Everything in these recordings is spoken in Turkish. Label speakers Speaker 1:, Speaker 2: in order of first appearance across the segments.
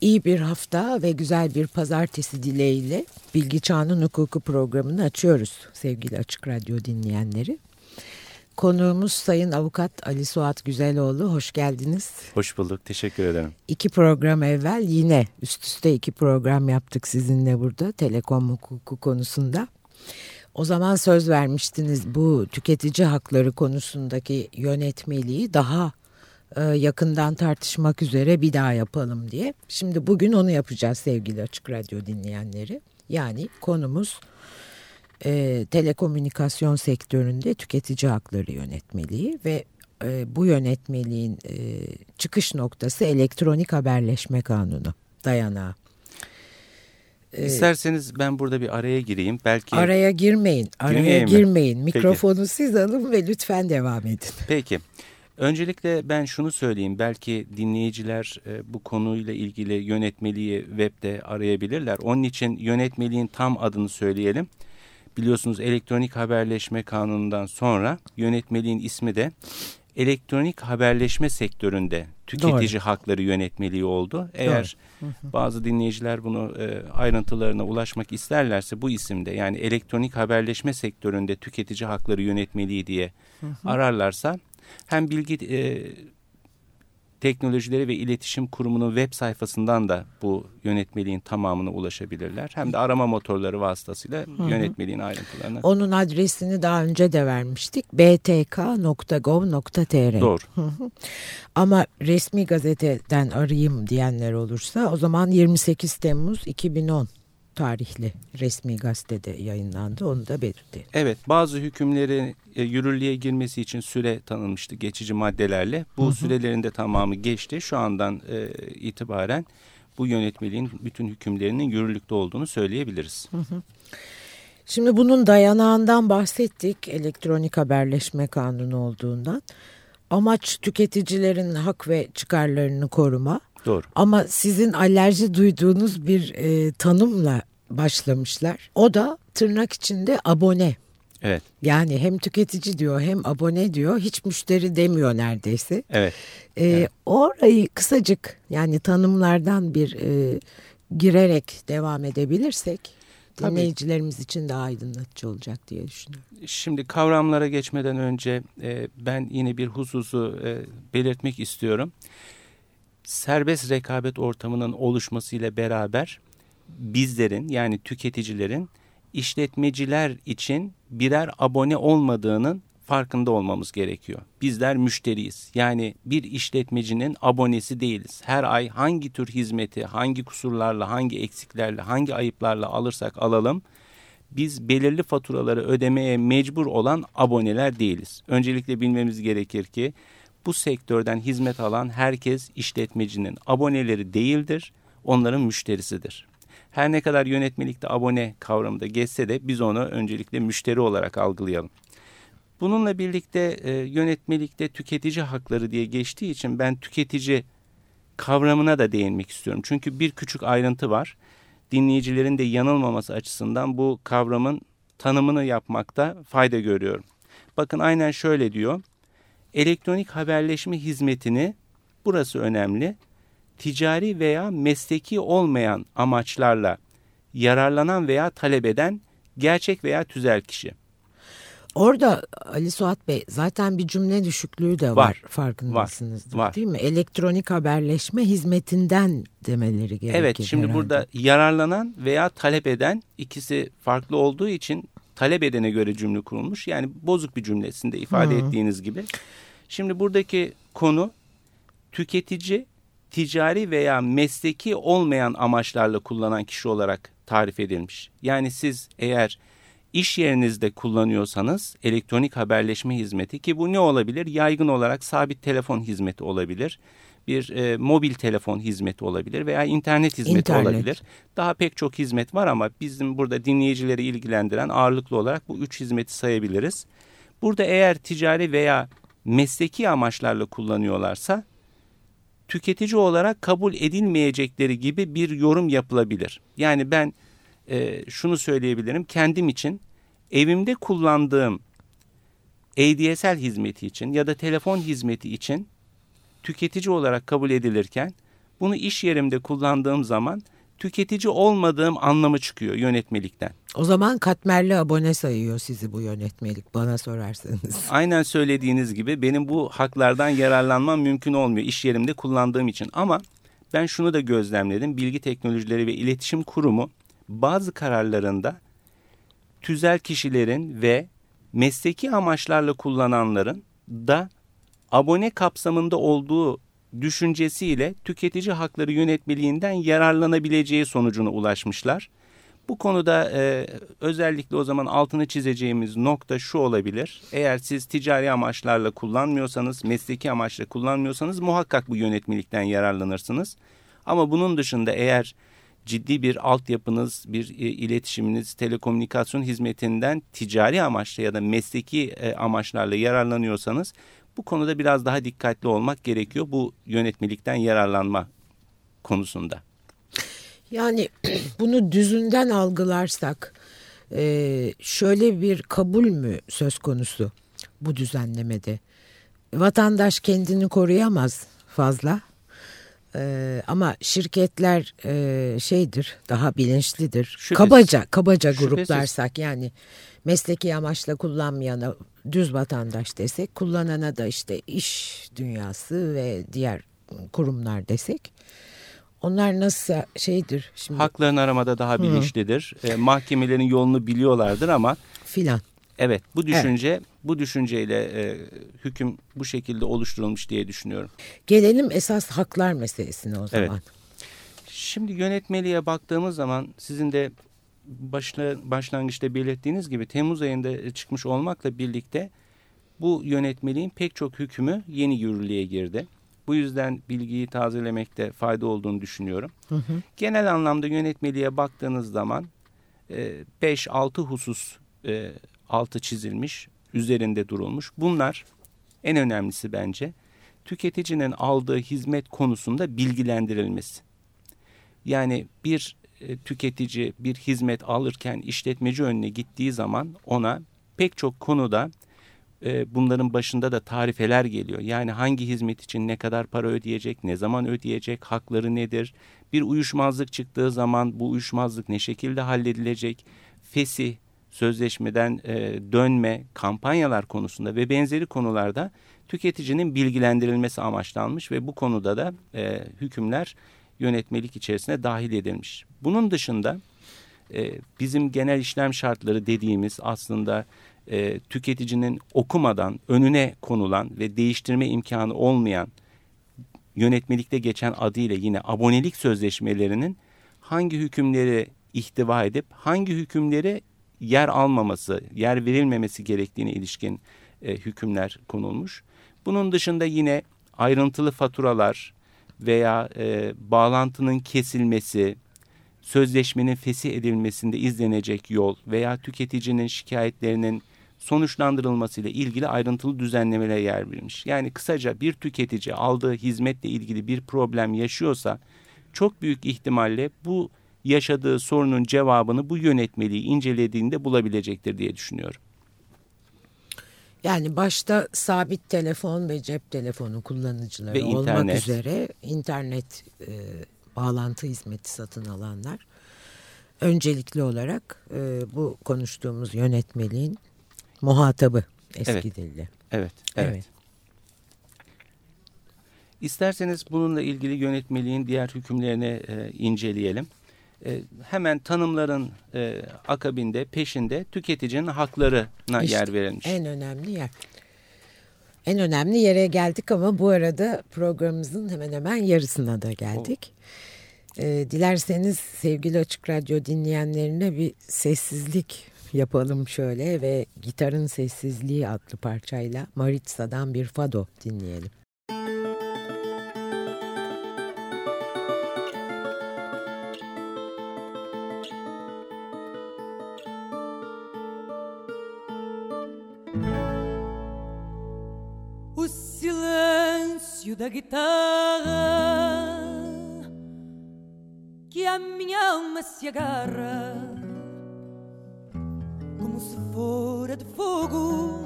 Speaker 1: İyi bir hafta ve güzel bir pazartesi dileğiyle Bilgi Çağının Hukuku programını açıyoruz sevgili Açık Radyo dinleyenleri. Konuğumuz Sayın Avukat Ali Suat Güzeloğlu. Hoş geldiniz.
Speaker 2: Hoş bulduk. Teşekkür ederim.
Speaker 1: İki program evvel yine üst üste iki program yaptık sizinle burada telekom hukuku konusunda. O zaman söz vermiştiniz bu tüketici hakları konusundaki yönetmeliği daha yakından tartışmak üzere bir daha yapalım diye. Şimdi bugün onu yapacağız sevgili Açık Radyo dinleyenleri. Yani konumuz e, telekomünikasyon sektöründe tüketici hakları yönetmeliği ve e, bu yönetmeliğin e, çıkış noktası elektronik haberleşme kanunu dayanağı.
Speaker 2: E, İsterseniz ben burada bir araya gireyim. Belki
Speaker 1: Araya girmeyin. Araya girmeyin. Mikrofonu Peki. siz alın ve lütfen devam edin.
Speaker 2: Peki. Öncelikle ben şunu söyleyeyim. Belki dinleyiciler e, bu konuyla ilgili yönetmeliği webde arayabilirler. Onun için yönetmeliğin tam adını söyleyelim. Biliyorsunuz elektronik haberleşme kanunundan sonra yönetmeliğin ismi de elektronik haberleşme sektöründe tüketici Doğru. hakları yönetmeliği oldu. Eğer bazı dinleyiciler bunu e, ayrıntılarına ulaşmak isterlerse bu isimde yani elektronik haberleşme sektöründe tüketici hakları yönetmeliği diye ararlarsa hem bilgi e, Teknolojileri ve İletişim Kurumu'nun web sayfasından da bu yönetmeliğin tamamına ulaşabilirler. Hem de arama motorları vasıtasıyla Hı-hı. yönetmeliğin ayrıntılarına.
Speaker 1: Onun adresini daha önce de vermiştik. btk.gov.tr
Speaker 2: Doğru.
Speaker 1: Ama resmi gazeteden arayayım diyenler olursa o zaman 28 Temmuz 2010 tarihli resmi gazetede yayınlandı. Onu da belirtti.
Speaker 2: Evet bazı hükümleri e, yürürlüğe girmesi için süre tanınmıştı geçici maddelerle. Bu hı hı. sürelerin de tamamı geçti. Şu andan e, itibaren bu yönetmeliğin bütün hükümlerinin yürürlükte olduğunu söyleyebiliriz. Hı hı.
Speaker 1: Şimdi bunun dayanağından bahsettik elektronik haberleşme kanunu olduğundan. Amaç tüketicilerin hak ve çıkarlarını koruma.
Speaker 2: Doğru.
Speaker 1: Ama sizin alerji duyduğunuz bir e, tanımla başlamışlar. O da tırnak içinde abone.
Speaker 2: Evet.
Speaker 1: Yani hem tüketici diyor hem abone diyor. Hiç müşteri demiyor neredeyse.
Speaker 2: Evet.
Speaker 1: Ee, evet. Orayı kısacık yani tanımlardan bir e, girerek devam edebilirsek Tabii. dinleyicilerimiz için daha aydınlatıcı olacak diye düşünüyorum.
Speaker 2: Şimdi kavramlara geçmeden önce e, ben yine bir hususu e, belirtmek istiyorum serbest rekabet ortamının oluşmasıyla beraber bizlerin yani tüketicilerin işletmeciler için birer abone olmadığının farkında olmamız gerekiyor. Bizler müşteriyiz. Yani bir işletmecinin abonesi değiliz. Her ay hangi tür hizmeti, hangi kusurlarla, hangi eksiklerle, hangi ayıplarla alırsak alalım biz belirli faturaları ödemeye mecbur olan aboneler değiliz. Öncelikle bilmemiz gerekir ki bu sektörden hizmet alan herkes işletmecinin aboneleri değildir, onların müşterisidir. Her ne kadar yönetmelikte abone kavramı da geçse de biz onu öncelikle müşteri olarak algılayalım. Bununla birlikte e, yönetmelikte tüketici hakları diye geçtiği için ben tüketici kavramına da değinmek istiyorum. Çünkü bir küçük ayrıntı var. Dinleyicilerin de yanılmaması açısından bu kavramın tanımını yapmakta fayda görüyorum. Bakın aynen şöyle diyor elektronik haberleşme hizmetini burası önemli. Ticari veya mesleki olmayan amaçlarla yararlanan veya talep eden gerçek veya tüzel kişi.
Speaker 1: Orada Ali Suat Bey zaten bir cümle düşüklüğü de var, var farkındasınızdır var, değil mi? Elektronik haberleşme hizmetinden demeleri gerekir.
Speaker 2: Evet şimdi
Speaker 1: herhalde.
Speaker 2: burada yararlanan veya talep eden ikisi farklı olduğu için talep edene göre cümle kurulmuş. Yani bozuk bir cümlesinde ifade Hı. ettiğiniz gibi. Şimdi buradaki konu tüketici ticari veya mesleki olmayan amaçlarla kullanan kişi olarak tarif edilmiş. Yani siz eğer iş yerinizde kullanıyorsanız elektronik haberleşme hizmeti ki bu ne olabilir? Yaygın olarak sabit telefon hizmeti olabilir. Bir e, mobil telefon hizmeti olabilir veya internet hizmeti internet. olabilir. Daha pek çok hizmet var ama bizim burada dinleyicileri ilgilendiren ağırlıklı olarak bu üç hizmeti sayabiliriz. Burada eğer ticari veya mesleki amaçlarla kullanıyorlarsa tüketici olarak kabul edilmeyecekleri gibi bir yorum yapılabilir. Yani ben e, şunu söyleyebilirim kendim için evimde kullandığım ADSL hizmeti için ya da telefon hizmeti için tüketici olarak kabul edilirken Bunu iş yerimde kullandığım zaman tüketici olmadığım anlamı çıkıyor yönetmelikten.
Speaker 1: O zaman katmerli abone sayıyor sizi bu yönetmelik bana sorarsanız.
Speaker 2: Aynen söylediğiniz gibi benim bu haklardan yararlanmam mümkün olmuyor iş yerimde kullandığım için. Ama ben şunu da gözlemledim. Bilgi Teknolojileri ve İletişim Kurumu bazı kararlarında tüzel kişilerin ve mesleki amaçlarla kullananların da abone kapsamında olduğu düşüncesiyle tüketici hakları yönetmeliğinden yararlanabileceği sonucuna ulaşmışlar. Bu konuda e, özellikle o zaman altını çizeceğimiz nokta şu olabilir. Eğer siz ticari amaçlarla kullanmıyorsanız, mesleki amaçla kullanmıyorsanız muhakkak bu yönetmelikten yararlanırsınız. Ama bunun dışında eğer ciddi bir altyapınız, bir e, iletişiminiz, telekomünikasyon hizmetinden ticari amaçla ya da mesleki e, amaçlarla yararlanıyorsanız bu konuda biraz daha dikkatli olmak gerekiyor bu yönetmelikten yararlanma konusunda.
Speaker 1: Yani bunu düzünden algılarsak e, şöyle bir kabul mü söz konusu bu düzenlemede? Vatandaş kendini koruyamaz fazla ee, ama şirketler e, şeydir daha bilinçlidir. Şüphesiz. Kabaca kabaca gruplarsak yani mesleki amaçla kullanmayana düz vatandaş desek kullanana da işte iş dünyası ve diğer kurumlar desek onlar nasıl şeydir
Speaker 2: şimdi haklarını aramada daha bilinçlidir. E, mahkemelerin yolunu biliyorlardır ama
Speaker 1: filan.
Speaker 2: Evet bu düşünce evet. bu düşünceyle e, hüküm bu şekilde oluşturulmuş diye düşünüyorum.
Speaker 1: Gelelim esas haklar meselesine o zaman. Evet.
Speaker 2: Şimdi yönetmeliğe baktığımız zaman sizin de başla, başlangıçta belirttiğiniz gibi Temmuz ayında çıkmış olmakla birlikte bu yönetmeliğin pek çok hükmü yeni yürürlüğe girdi. Bu yüzden bilgiyi tazelemekte fayda olduğunu düşünüyorum. Hı hı. Genel anlamda yönetmeliğe baktığınız zaman 5-6 e, husus e, altı çizilmiş, üzerinde durulmuş. Bunlar en önemlisi bence tüketicinin aldığı hizmet konusunda bilgilendirilmesi. Yani bir e, tüketici bir hizmet alırken işletmeci önüne gittiği zaman ona pek çok konuda e, bunların başında da tarifeler geliyor. Yani hangi hizmet için ne kadar para ödeyecek, ne zaman ödeyecek, hakları nedir? Bir uyuşmazlık çıktığı zaman bu uyuşmazlık ne şekilde halledilecek? Fesih, sözleşmeden e, dönme, kampanyalar konusunda ve benzeri konularda tüketicinin bilgilendirilmesi amaçlanmış ve bu konuda da e, hükümler yönetmelik içerisine dahil edilmiş. Bunun dışında e, bizim genel işlem şartları dediğimiz aslında e, tüketicinin okumadan önüne konulan ve değiştirme imkanı olmayan yönetmelikte geçen adıyla yine abonelik sözleşmelerinin hangi hükümleri ihtiva edip hangi hükümleri yer almaması, yer verilmemesi gerektiğine ilişkin e, hükümler konulmuş. Bunun dışında yine ayrıntılı faturalar veya e, bağlantının kesilmesi, sözleşmenin fesih edilmesinde izlenecek yol veya tüketicinin şikayetlerinin sonuçlandırılmasıyla ilgili ayrıntılı düzenlemelere yer verilmiş. Yani kısaca bir tüketici aldığı hizmetle ilgili bir problem yaşıyorsa çok büyük ihtimalle bu yaşadığı sorunun cevabını bu yönetmeliği incelediğinde bulabilecektir diye düşünüyorum.
Speaker 1: Yani başta sabit telefon ve cep telefonu kullanıcıları ve olmak internet. üzere internet e, bağlantı hizmeti satın alanlar öncelikli olarak e, bu konuştuğumuz yönetmeliğin muhatabı eski
Speaker 2: evet.
Speaker 1: dille.
Speaker 2: Evet, evet. evet. İsterseniz bununla ilgili yönetmeliğin diğer hükümlerini e, inceleyelim. E, hemen tanımların e, akabinde peşinde tüketicinin haklarına işte, yer verilmiş.
Speaker 1: En önemli yer. En önemli yere geldik ama bu arada programımızın hemen hemen yarısına da geldik. E, dilerseniz sevgili Açık Radyo dinleyenlerine bir sessizlik yapalım şöyle ve Gitarın Sessizliği adlı parçayla Maritsa'dan bir fado dinleyelim.
Speaker 3: Da guitarra que a minha alma se agarra como se fora de fogo.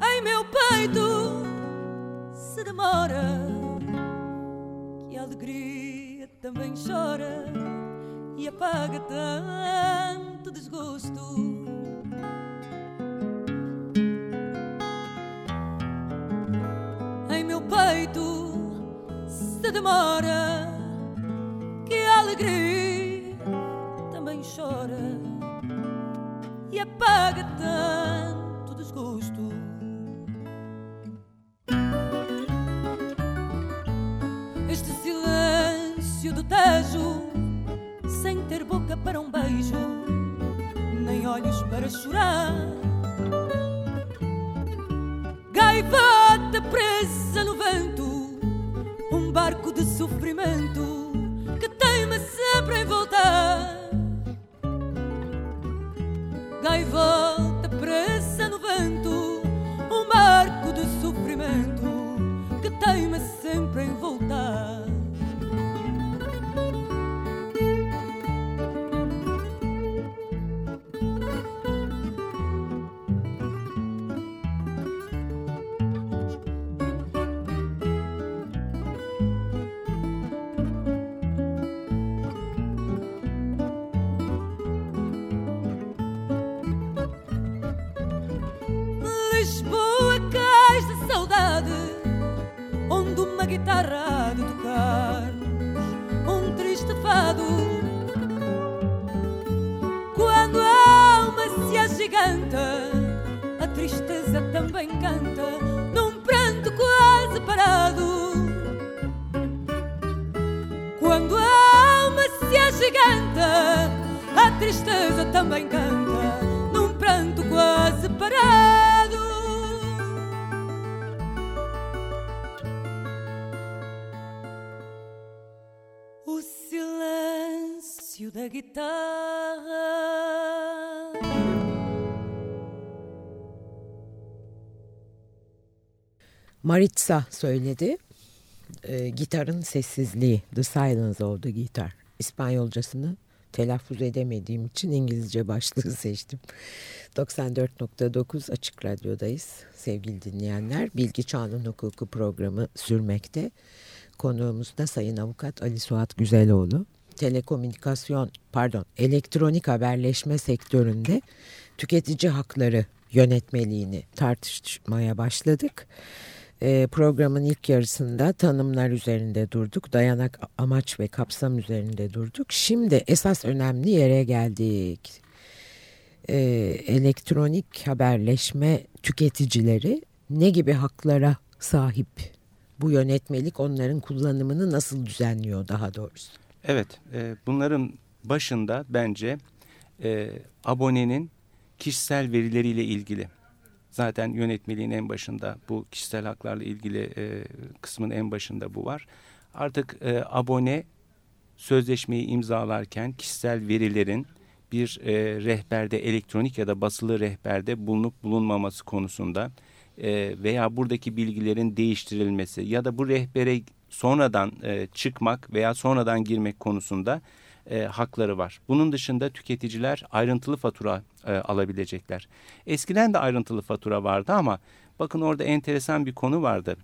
Speaker 3: Em meu peito se demora, que a alegria também chora e apaga tanto desgosto. Em meu peito se demora, que a alegria também chora e apaga tanto desgosto. Este silêncio do Tejo, chorar. Gaivota presa no vento, um barco de sofrimento guitarra de tocar um triste fado. Quando a alma se agiganta, a tristeza também canta num pranto quase parado. Quando a alma se agiganta, a tristeza também canta num pranto quase parado. Da guitarra.
Speaker 1: Maritza söyledi. Ee, gitarın sessizliği, The Silence of the Guitar. İspanyolcasını telaffuz edemediğim için İngilizce başlığı seçtim. 94.9 Açık Radyo'dayız sevgili dinleyenler. Bilgi Çağının Hukuku programı sürmekte. Konuğumuz da Sayın Avukat Ali Suat Güzeloğlu. Telekomünikasyon, pardon, elektronik haberleşme sektöründe tüketici hakları yönetmeliğini tartışmaya başladık. E, programın ilk yarısında tanımlar üzerinde durduk, dayanak amaç ve kapsam üzerinde durduk. Şimdi esas önemli yere geldik. E, elektronik haberleşme tüketicileri ne gibi haklara sahip? Bu yönetmelik onların kullanımını nasıl düzenliyor daha doğrusu?
Speaker 2: Evet, e, bunların başında bence e, abonenin kişisel verileriyle ilgili. Zaten yönetmeliğin en başında bu kişisel haklarla ilgili e, kısmın en başında bu var. Artık e, abone sözleşmeyi imzalarken kişisel verilerin bir e, rehberde elektronik ya da basılı rehberde bulunup bulunmaması konusunda e, veya buradaki bilgilerin değiştirilmesi ya da bu rehbere sonradan e, çıkmak veya sonradan girmek konusunda e, hakları var. Bunun dışında tüketiciler ayrıntılı fatura e, alabilecekler. Eskiden de ayrıntılı fatura vardı ama bakın orada enteresan bir konu vardı.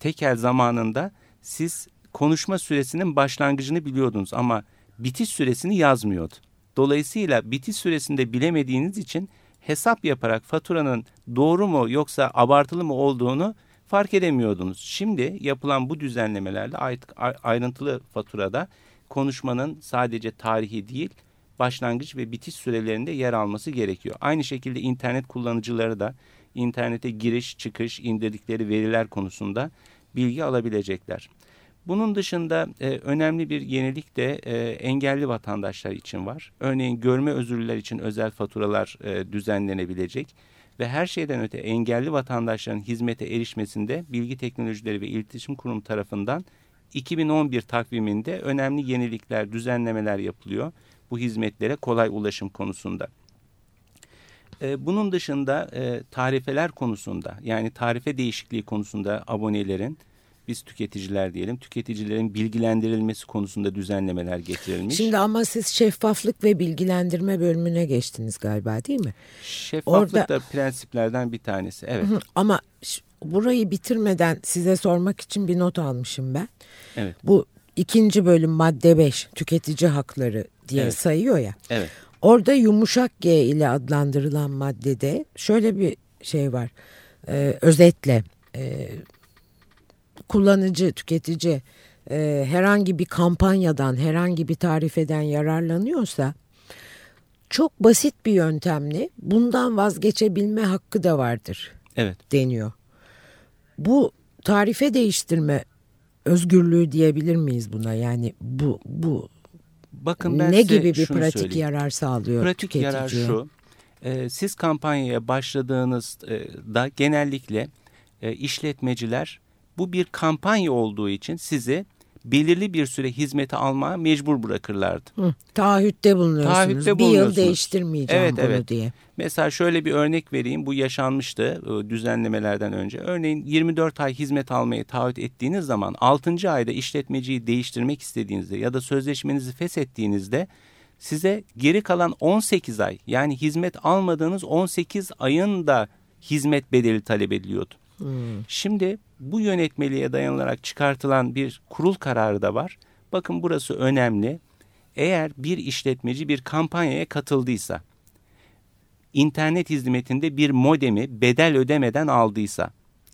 Speaker 2: Tekel zamanında siz konuşma süresinin başlangıcını biliyordunuz ama bitiş süresini yazmıyordu. Dolayısıyla bitiş süresinde bilemediğiniz için hesap yaparak faturanın doğru mu yoksa abartılı mı olduğunu fark edemiyordunuz. Şimdi yapılan bu düzenlemelerle ayrıntılı faturada konuşmanın sadece tarihi değil başlangıç ve bitiş sürelerinde yer alması gerekiyor. Aynı şekilde internet kullanıcıları da internete giriş çıkış indirdikleri veriler konusunda bilgi alabilecekler. Bunun dışında e, önemli bir yenilik de e, engelli vatandaşlar için var. Örneğin görme özürlüler için özel faturalar e, düzenlenebilecek ve her şeyden öte engelli vatandaşların hizmete erişmesinde Bilgi Teknolojileri ve İletişim Kurumu tarafından 2011 takviminde önemli yenilikler, düzenlemeler yapılıyor bu hizmetlere kolay ulaşım konusunda. E, bunun dışında e, tarifeler konusunda yani tarife değişikliği konusunda abonelerin biz tüketiciler diyelim tüketicilerin bilgilendirilmesi konusunda düzenlemeler getirilmiş.
Speaker 1: Şimdi ama siz şeffaflık ve bilgilendirme bölümüne geçtiniz galiba değil mi?
Speaker 2: Şeffaflık Orada... da prensiplerden bir tanesi evet.
Speaker 1: Ama burayı bitirmeden size sormak için bir not almışım ben.
Speaker 2: Evet.
Speaker 1: Bu ikinci bölüm madde 5 tüketici hakları diye
Speaker 2: Evet.
Speaker 1: sayıyor ya.
Speaker 2: Evet.
Speaker 1: Orada yumuşak G ile adlandırılan maddede şöyle bir şey var. Ee, özetle e, kullanıcı, tüketici e, herhangi bir kampanyadan, herhangi bir tarifeden yararlanıyorsa çok basit bir yöntemle bundan vazgeçebilme hakkı da vardır
Speaker 2: Evet.
Speaker 1: deniyor. Bu tarife değiştirme özgürlüğü diyebilir miyiz buna? Yani bu bu
Speaker 2: Bakın ben
Speaker 1: ne gibi bir pratik
Speaker 2: söyleyeyim.
Speaker 1: yarar sağlıyor
Speaker 2: Pratik
Speaker 1: tüketiciye?
Speaker 2: yarar şu. e, siz kampanyaya başladığınızda genellikle e, işletmeciler bu bir kampanya olduğu için sizi belirli bir süre hizmete almaya mecbur bırakırlardı.
Speaker 1: Hı, taahhütte bulunuyorsunuz.
Speaker 2: Taahhütte
Speaker 1: bir yıl değiştirmeyeceğim
Speaker 2: Evet,
Speaker 1: bunu
Speaker 2: evet.
Speaker 1: diye.
Speaker 2: Mesela şöyle bir örnek vereyim. Bu yaşanmıştı e, düzenlemelerden önce. Örneğin 24 ay hizmet almayı taahhüt ettiğiniz zaman 6. ayda işletmeciyi değiştirmek istediğinizde ya da sözleşmenizi feshettiğinizde size geri kalan 18 ay yani hizmet almadığınız 18 ayın da hizmet bedeli talep ediliyordu. Şimdi bu yönetmeliğe dayanılarak çıkartılan bir kurul kararı da var. Bakın burası önemli. Eğer bir işletmeci bir kampanyaya katıldıysa internet hizmetinde bir modemi bedel ödemeden aldıysa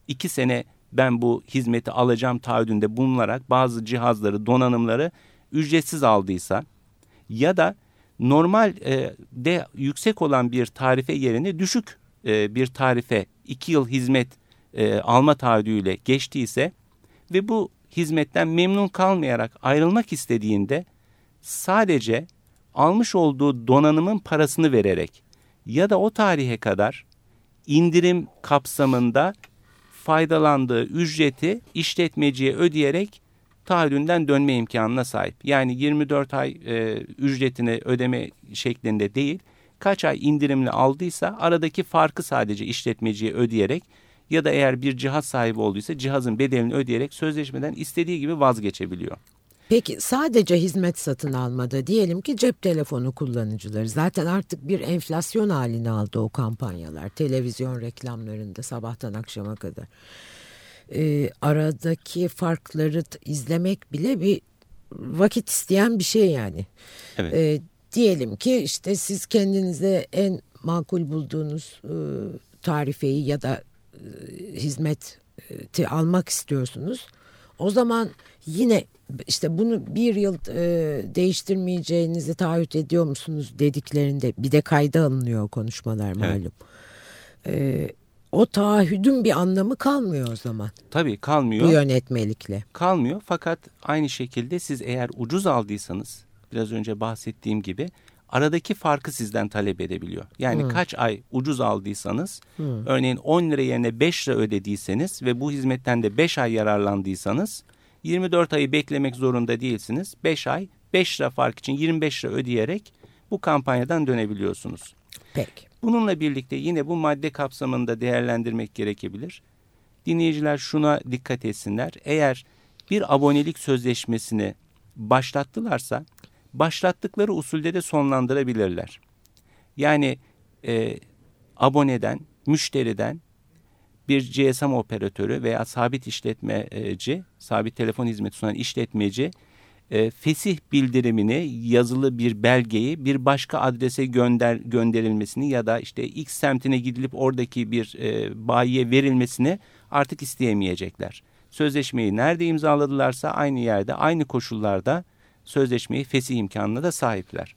Speaker 2: iki sene ben bu hizmeti alacağım taahhüdünde bulunarak bazı cihazları donanımları ücretsiz aldıysa ya da normal e, de yüksek olan bir tarife yerine düşük e, bir tarife iki yıl hizmet e, alma taahhüdüyle geçtiyse ve bu hizmetten memnun kalmayarak ayrılmak istediğinde sadece almış olduğu donanımın parasını vererek ya da o tarihe kadar indirim kapsamında faydalandığı ücreti işletmeciye ödeyerek taahhüdünden dönme imkanına sahip. Yani 24 ay e, ücretini ödeme şeklinde değil, kaç ay indirimli aldıysa aradaki farkı sadece işletmeciye ödeyerek ya da eğer bir cihaz sahibi olduysa cihazın bedelini ödeyerek sözleşmeden istediği gibi vazgeçebiliyor.
Speaker 1: Peki sadece hizmet satın almada diyelim ki cep telefonu kullanıcıları zaten artık bir enflasyon halini aldı o kampanyalar. Televizyon reklamlarında sabahtan akşama kadar. Ee, aradaki farkları izlemek bile bir vakit isteyen bir şey yani.
Speaker 2: Evet.
Speaker 1: Ee, diyelim ki işte siz kendinize en makul bulduğunuz e, tarifeyi ya da e, hizmeti almak istiyorsunuz. O zaman yine işte bunu bir yıl e, değiştirmeyeceğinizi taahhüt ediyor musunuz dediklerinde bir de kayda alınıyor konuşmalar malum. E, o taahhüdün bir anlamı kalmıyor o zaman
Speaker 2: Tabii kalmıyor.
Speaker 1: bu yönetmelikle.
Speaker 2: kalmıyor. Fakat aynı şekilde siz eğer ucuz aldıysanız biraz önce bahsettiğim gibi aradaki farkı sizden talep edebiliyor. Yani kaç ay ucuz aldıysanız örneğin 10 lira yerine 5 lira ödediyseniz ve bu hizmetten de 5 ay yararlandıysanız 24 ayı beklemek zorunda değilsiniz. 5 ay 5 lira fark için 25 lira ödeyerek bu kampanyadan dönebiliyorsunuz.
Speaker 1: Peki.
Speaker 2: Bununla birlikte yine bu madde kapsamında değerlendirmek gerekebilir. Dinleyiciler şuna dikkat etsinler. Eğer bir abonelik sözleşmesini başlattılarsa başlattıkları usulde de sonlandırabilirler. Yani e, aboneden, müşteriden bir GSM operatörü veya sabit işletmeci, sabit telefon hizmeti sunan işletmeci e, fesih bildirimini yazılı bir belgeyi bir başka adrese gönder gönderilmesini ya da işte X semtine gidilip oradaki bir e, bayiye verilmesini artık isteyemeyecekler. Sözleşmeyi nerede imzaladılarsa aynı yerde aynı koşullarda sözleşmeyi fesih imkanına da sahipler.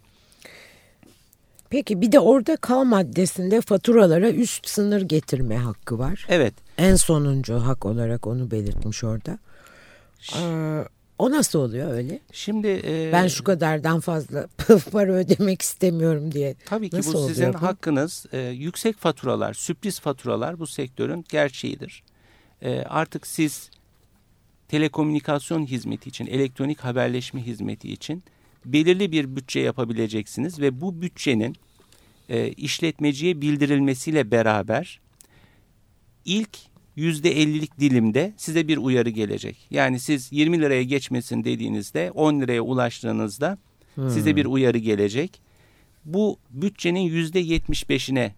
Speaker 1: Peki bir de orada K maddesinde faturalara üst sınır getirme hakkı var.
Speaker 2: Evet
Speaker 1: En sonuncu hak olarak onu belirtmiş orada. Ee, o nasıl oluyor öyle?
Speaker 2: şimdi e,
Speaker 1: Ben şu kadardan fazla para ödemek istemiyorum diye.
Speaker 2: Tabii ki
Speaker 1: Nasıl
Speaker 2: bu sizin
Speaker 1: bu?
Speaker 2: hakkınız. E, yüksek faturalar, sürpriz faturalar bu sektörün gerçeğidir. E, artık siz telekomünikasyon hizmeti için, elektronik haberleşme hizmeti için belirli bir bütçe yapabileceksiniz ve bu bütçenin e, işletmeciye bildirilmesiyle beraber ilk %50'lik dilimde size bir uyarı gelecek. Yani siz 20 liraya geçmesin dediğinizde 10 liraya ulaştığınızda size bir uyarı gelecek. Bu bütçenin %75'ine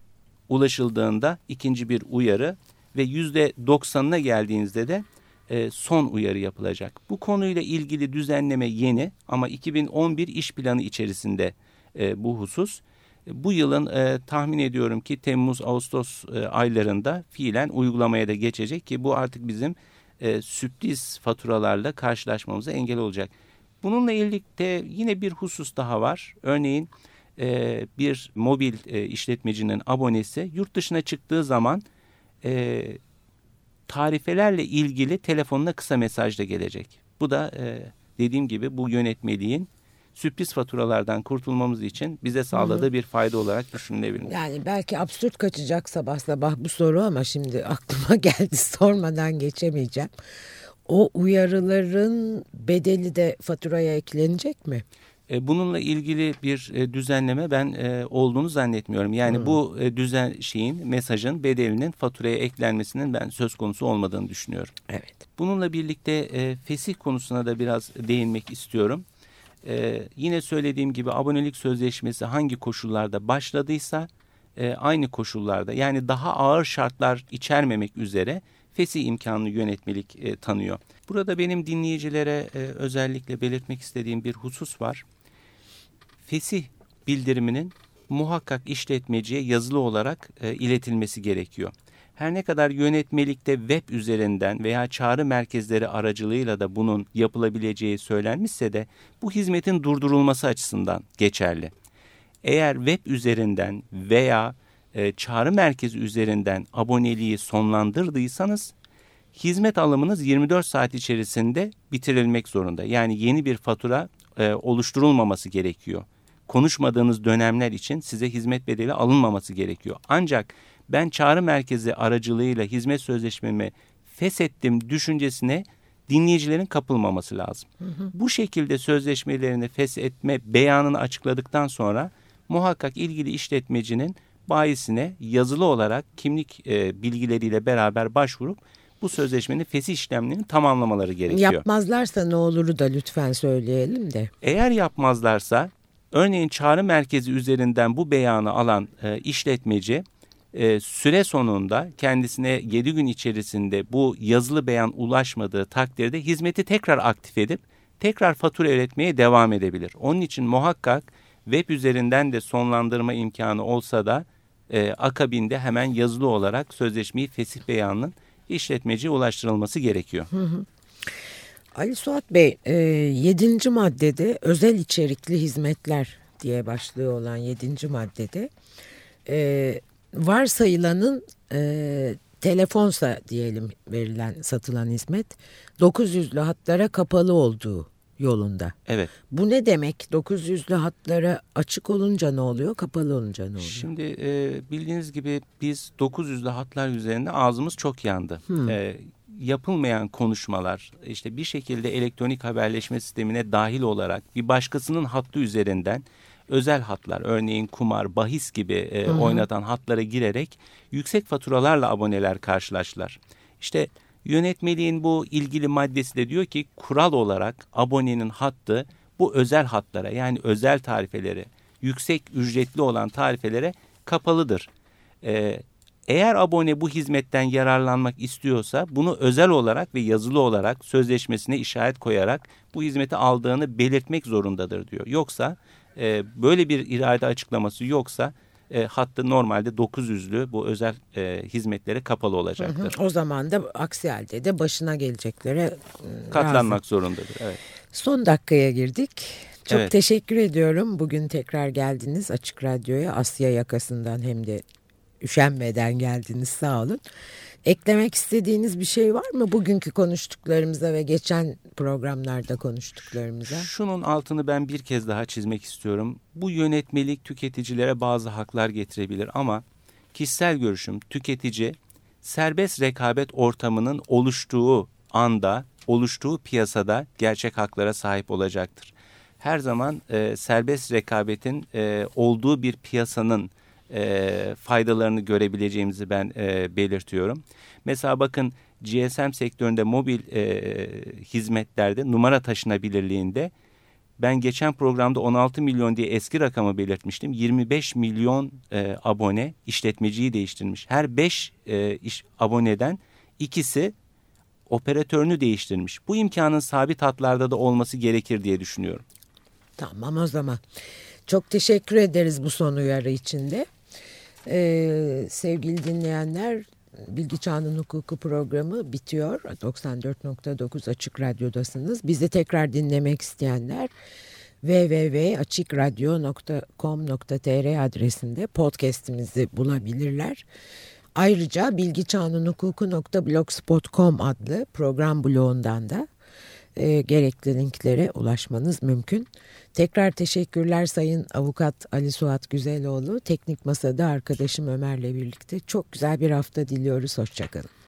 Speaker 2: ulaşıldığında ikinci bir uyarı ve yüzde doksanına geldiğinizde de e, son uyarı yapılacak. Bu konuyla ilgili düzenleme yeni ama 2011 iş planı içerisinde e, bu husus. Bu yılın e, tahmin ediyorum ki Temmuz-Ağustos aylarında fiilen uygulamaya da geçecek ki bu artık bizim e, sürpriz faturalarla karşılaşmamıza engel olacak. Bununla birlikte yine bir husus daha var. Örneğin bir mobil işletmecinin abonesi yurt dışına çıktığı zaman tarifelerle ilgili telefonuna kısa mesaj da gelecek. Bu da e, dediğim gibi bu yönetmeliğin sürpriz faturalardan kurtulmamız için bize sağladığı hı bir fayda olarak düşünülebilir.
Speaker 1: Yani belki absürt kaçacak sabah sabah bu soru ama şimdi aklıma geldi sormadan geçemeyeceğim. O uyarıların bedeli de faturaya eklenecek mi?
Speaker 2: E, bununla ilgili bir e, düzenleme ben e, olduğunu zannetmiyorum. Yani hmm. bu düzen şeyin mesajın bedelinin faturaya eklenmesinin ben söz konusu olmadığını düşünüyorum.
Speaker 1: Evet.
Speaker 2: Bununla birlikte fesih konusuna da biraz değinmek istiyorum. Yine söylediğim gibi abonelik sözleşmesi hangi koşullarda başladıysa aynı koşullarda yani daha ağır şartlar içermemek üzere fesih imkanını yönetmelik tanıyor. Burada benim dinleyicilere özellikle belirtmek istediğim bir husus var fesih bildiriminin muhakkak işletmeciye yazılı olarak e, iletilmesi gerekiyor. Her ne kadar yönetmelikte web üzerinden veya çağrı merkezleri aracılığıyla da bunun yapılabileceği söylenmişse de bu hizmetin durdurulması açısından geçerli. Eğer web üzerinden veya e, çağrı merkezi üzerinden aboneliği sonlandırdıysanız hizmet alımınız 24 saat içerisinde bitirilmek zorunda. Yani yeni bir fatura e, oluşturulmaması gerekiyor konuşmadığınız dönemler için size hizmet bedeli alınmaması gerekiyor. Ancak ben çağrı merkezi aracılığıyla hizmet sözleşmemi feshettim düşüncesine dinleyicilerin kapılmaması lazım. Hı hı. Bu şekilde sözleşmelerini feshetme beyanını açıkladıktan sonra muhakkak ilgili işletmecinin bayisine yazılı olarak kimlik e, bilgileriyle beraber başvurup bu sözleşmenin fesih işlemlerini tamamlamaları gerekiyor.
Speaker 1: Yapmazlarsa ne oluru da lütfen söyleyelim de.
Speaker 2: Eğer yapmazlarsa Örneğin çağrı merkezi üzerinden bu beyanı alan e, işletmeci e, süre sonunda kendisine 7 gün içerisinde bu yazılı beyan ulaşmadığı takdirde hizmeti tekrar aktif edip tekrar fatura üretmeye devam edebilir. Onun için muhakkak web üzerinden de sonlandırma imkanı olsa da e, akabinde hemen yazılı olarak sözleşmeyi fesih beyanının işletmeciye ulaştırılması gerekiyor. Hı hı.
Speaker 1: Ali Suat Bey, e, yedinci maddede özel içerikli hizmetler diye başlığı olan yedinci maddede e, varsayılanın e, telefonsa diyelim verilen satılan hizmet 900'lü hatlara kapalı olduğu yolunda.
Speaker 2: Evet.
Speaker 1: Bu ne demek? 900'lü hatlara açık olunca ne oluyor? Kapalı olunca ne oluyor?
Speaker 2: Şimdi e, bildiğiniz gibi biz 900'lü hatlar üzerinde ağzımız çok yandı. Hmm. E, yapılmayan konuşmalar işte bir şekilde elektronik haberleşme sistemine dahil olarak bir başkasının hattı üzerinden özel hatlar örneğin kumar, bahis gibi e, hı hı. oynatan hatlara girerek yüksek faturalarla aboneler karşılaştılar. İşte yönetmeliğin bu ilgili maddesi de diyor ki kural olarak abonenin hattı bu özel hatlara yani özel tarifeleri yüksek ücretli olan tarifelere kapalıdır. Ee, eğer abone bu hizmetten yararlanmak istiyorsa bunu özel olarak ve yazılı olarak sözleşmesine işaret koyarak bu hizmeti aldığını belirtmek zorundadır diyor. Yoksa e, böyle bir irade açıklaması yoksa e, hattı normalde 900'lü bu özel e, hizmetlere kapalı olacaktır.
Speaker 1: Hı hı. O zaman da aksi halde de başına geleceklere
Speaker 2: e, katlanmak razı. zorundadır. Evet.
Speaker 1: Son dakikaya girdik. Çok evet. teşekkür ediyorum. Bugün tekrar geldiniz Açık Radyo'ya Asya yakasından hem de üşenmeden geldiniz sağ olun. Eklemek istediğiniz bir şey var mı bugünkü konuştuklarımıza ve geçen programlarda konuştuklarımıza?
Speaker 2: Şunun altını ben bir kez daha çizmek istiyorum. Bu yönetmelik tüketicilere bazı haklar getirebilir ama kişisel görüşüm tüketici serbest rekabet ortamının oluştuğu anda, oluştuğu piyasada gerçek haklara sahip olacaktır. Her zaman e, serbest rekabetin e, olduğu bir piyasanın e, faydalarını görebileceğimizi ben e, belirtiyorum. Mesela bakın GSM sektöründe mobil e, hizmetlerde numara taşınabilirliğinde ben geçen programda 16 milyon diye eski rakamı belirtmiştim. 25 milyon e, abone işletmeciyi değiştirmiş. Her 5 e, iş, aboneden ikisi operatörünü değiştirmiş. Bu imkanın sabit hatlarda da olması gerekir diye düşünüyorum.
Speaker 1: Tamam o zaman. Çok teşekkür ederiz bu son uyarı içinde. Ee, sevgili dinleyenler Bilgi Çağının Hukuku programı bitiyor. 94.9 Açık Radyo'dasınız. Bizi tekrar dinlemek isteyenler www.açikradyo.com.tr adresinde podcast'imizi bulabilirler. Ayrıca bilgiçağınınhukuku.blogspot.com adlı program bloğundan da e, gerekli linklere ulaşmanız mümkün. Tekrar teşekkürler Sayın Avukat Ali Suat Güzeloğlu. Teknik Masa'da arkadaşım Ömer'le birlikte çok güzel bir hafta diliyoruz. Hoşçakalın.